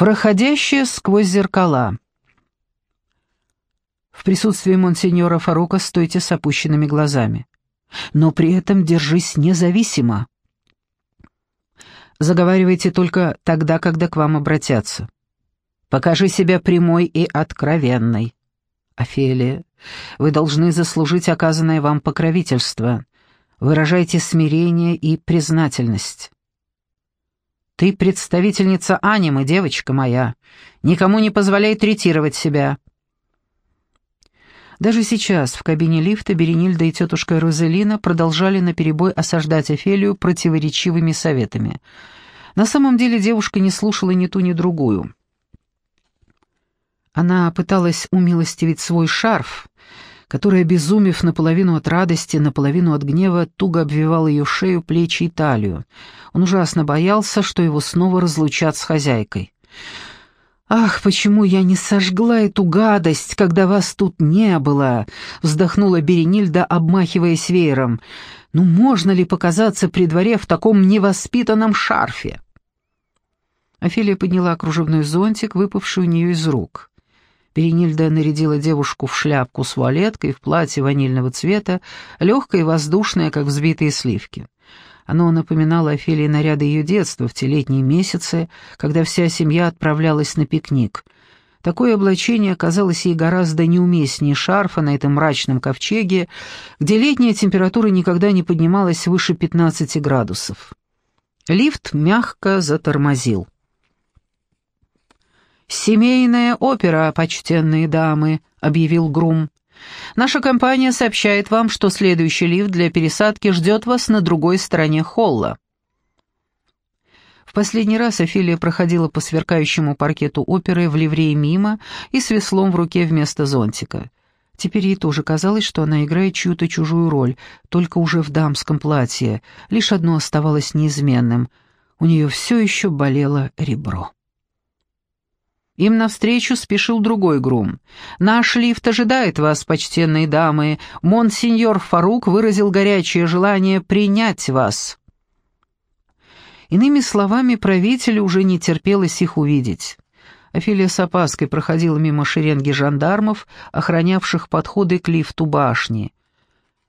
Проходящая сквозь зеркала. В присутствии монсеньора Фарука стойте с опущенными глазами. Но при этом держись независимо. Заговаривайте только тогда, когда к вам обратятся. Покажи себя прямой и откровенной. Офелия, вы должны заслужить оказанное вам покровительство. Выражайте смирение и признательность. Ты представительница анимы, девочка моя. Никому не позволяй третировать себя. Даже сейчас в кабине лифта Беренильда и тетушка Розелина продолжали наперебой осаждать Офелию противоречивыми советами. На самом деле девушка не слушала ни ту, ни другую. Она пыталась умилостивить свой шарф, который, обезумев наполовину от радости, наполовину от гнева, туго обвивал ее шею, плечи и талию. Он ужасно боялся, что его снова разлучат с хозяйкой. «Ах, почему я не сожгла эту гадость, когда вас тут не было?» — вздохнула Беренильда, обмахиваясь веером. «Ну можно ли показаться при дворе в таком невоспитанном шарфе?» Офелия подняла кружевной зонтик, выпавший у нее из рук. Беренильда нарядила девушку в шляпку с вуалеткой, в платье ванильного цвета, легкое и воздушное, как взбитые сливки. Оно напоминало Офелии наряды ее детства в те летние месяцы, когда вся семья отправлялась на пикник. Такое облачение оказалось ей гораздо неуместнее шарфа на этом мрачном ковчеге, где летняя температура никогда не поднималась выше 15 градусов. Лифт мягко затормозил. «Семейная опера, почтенные дамы», — объявил Грум. «Наша компания сообщает вам, что следующий лифт для пересадки ждет вас на другой стороне холла». В последний раз Офелия проходила по сверкающему паркету оперы в ливрее мимо и с веслом в руке вместо зонтика. Теперь ей тоже казалось, что она играет чью-то чужую роль, только уже в дамском платье. Лишь одно оставалось неизменным — у нее все еще болело ребро. Им навстречу спешил другой грум. «Наш лифт ожидает вас, почтенные дамы. Монсеньор Фарук выразил горячее желание принять вас». Иными словами, правителю уже не терпелось их увидеть. Офелия с опаской проходила мимо шеренги жандармов, охранявших подходы к лифту башни.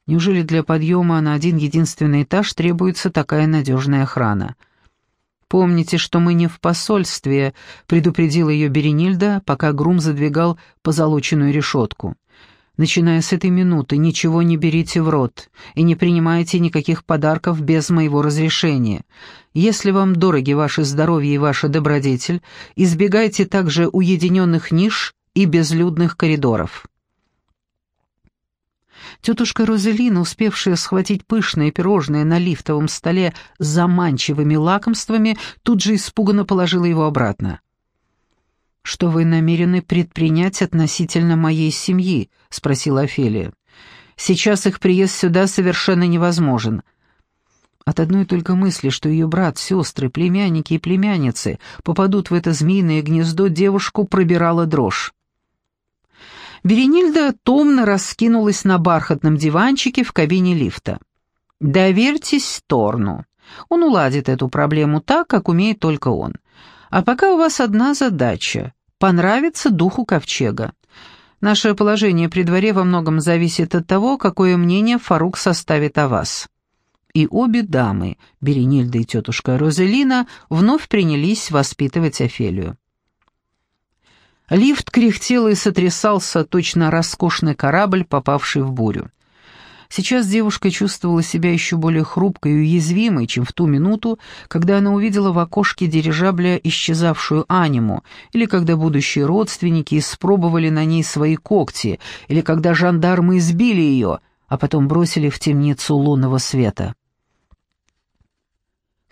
Неужели для подъема на один единственный этаж требуется такая надежная охрана? «Помните, что мы не в посольстве», — предупредила ее Беренильда, пока Грум задвигал позолоченную решетку. «Начиная с этой минуты, ничего не берите в рот и не принимайте никаких подарков без моего разрешения. Если вам дороги ваше здоровье и ваша добродетель, избегайте также уединенных ниш и безлюдных коридоров». Тетушка Розелина, успевшая схватить пышное пирожное на лифтовом столе с заманчивыми лакомствами, тут же испуганно положила его обратно. «Что вы намерены предпринять относительно моей семьи?» — спросила Офелия. «Сейчас их приезд сюда совершенно невозможен». От одной только мысли, что ее брат, сестры, племянники и племянницы попадут в это змеиное гнездо, девушку пробирала дрожь. Беренильда томно раскинулась на бархатном диванчике в кабине лифта. «Доверьтесь Торну. Он уладит эту проблему так, как умеет только он. А пока у вас одна задача — понравиться духу ковчега. Наше положение при дворе во многом зависит от того, какое мнение Фарук составит о вас». И обе дамы, Беренильда и тетушка Розелина, вновь принялись воспитывать Офелию. Лифт кряхтел и сотрясался, точно роскошный корабль, попавший в бурю. Сейчас девушка чувствовала себя еще более хрупкой и уязвимой, чем в ту минуту, когда она увидела в окошке дирижабля исчезавшую аниму, или когда будущие родственники испробовали на ней свои когти, или когда жандармы избили ее, а потом бросили в темницу лунного света.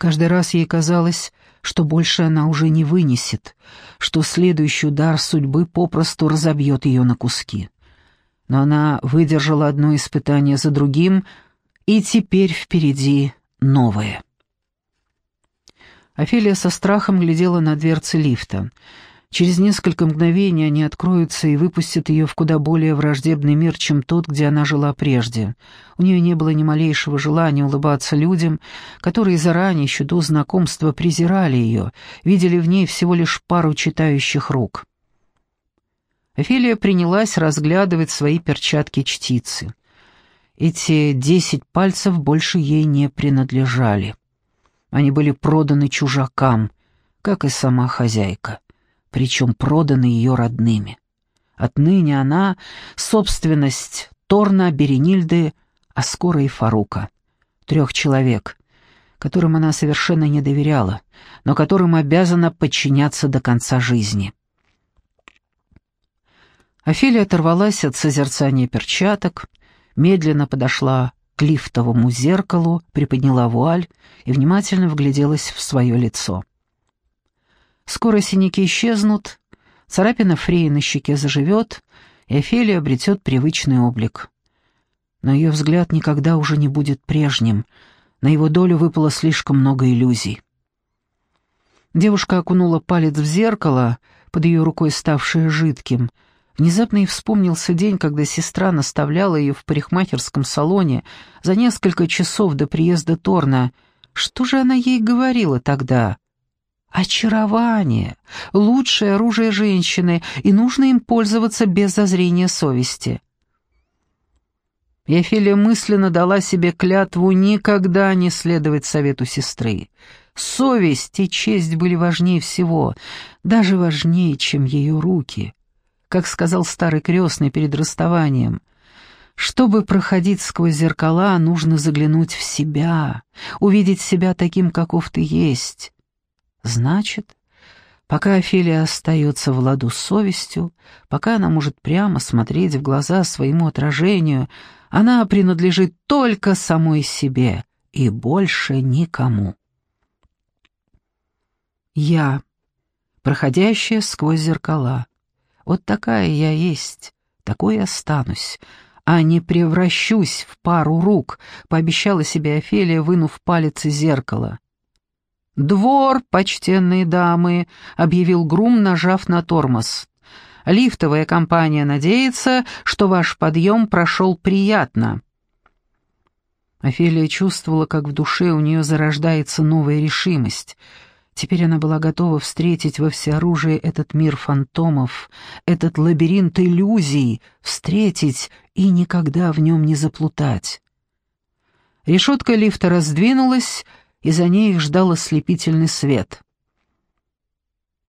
Каждый раз ей казалось, что больше она уже не вынесет, что следующий удар судьбы попросту разобьет ее на куски. Но она выдержала одно испытание за другим, и теперь впереди новое. Офелия со страхом глядела на дверцы лифта. Через несколько мгновений они откроются и выпустят ее в куда более враждебный мир, чем тот, где она жила прежде. У нее не было ни малейшего желания улыбаться людям, которые заранее, еще до знакомства, презирали ее, видели в ней всего лишь пару читающих рук. Офелия принялась разглядывать свои перчатки чтицы. Эти десять пальцев больше ей не принадлежали. Они были проданы чужакам, как и сама хозяйка причем проданы ее родными. Отныне она — собственность Торна, Беренильды, а скоро и Фарука. Трех человек, которым она совершенно не доверяла, но которым обязана подчиняться до конца жизни. Офелия оторвалась от созерцания перчаток, медленно подошла к лифтовому зеркалу, приподняла вуаль и внимательно вгляделась в свое лицо. Скоро синяки исчезнут, царапина Фреи на щеке заживет, и Офелия обретет привычный облик. Но ее взгляд никогда уже не будет прежним, на его долю выпало слишком много иллюзий. Девушка окунула палец в зеркало, под ее рукой ставшее жидким. Внезапно ей вспомнился день, когда сестра наставляла ее в парикмахерском салоне за несколько часов до приезда Торна. Что же она ей говорила тогда? Очарование — лучшее оружие женщины, и нужно им пользоваться без зазрения совести. Ефилия мысленно дала себе клятву никогда не следовать совету сестры. Совесть и честь были важнее всего, даже важнее, чем ее руки. Как сказал старый крестный перед расставанием, чтобы проходить сквозь зеркала, нужно заглянуть в себя, увидеть себя таким, каков ты есть. Значит, пока Офелия остается в ладу с совестью, пока она может прямо смотреть в глаза своему отражению, она принадлежит только самой себе и больше никому. Я, проходящая сквозь зеркала, вот такая я есть, такой останусь, а не превращусь в пару рук, пообещала себе Офелия, вынув палец из зеркала. «Двор, почтенные дамы», — объявил Грум, нажав на тормоз. «Лифтовая компания надеется, что ваш подъем прошел приятно». Офелия чувствовала, как в душе у нее зарождается новая решимость. Теперь она была готова встретить во всеоружии этот мир фантомов, этот лабиринт иллюзий, встретить и никогда в нем не заплутать. Решетка лифта раздвинулась, и за ней их ждал ослепительный свет.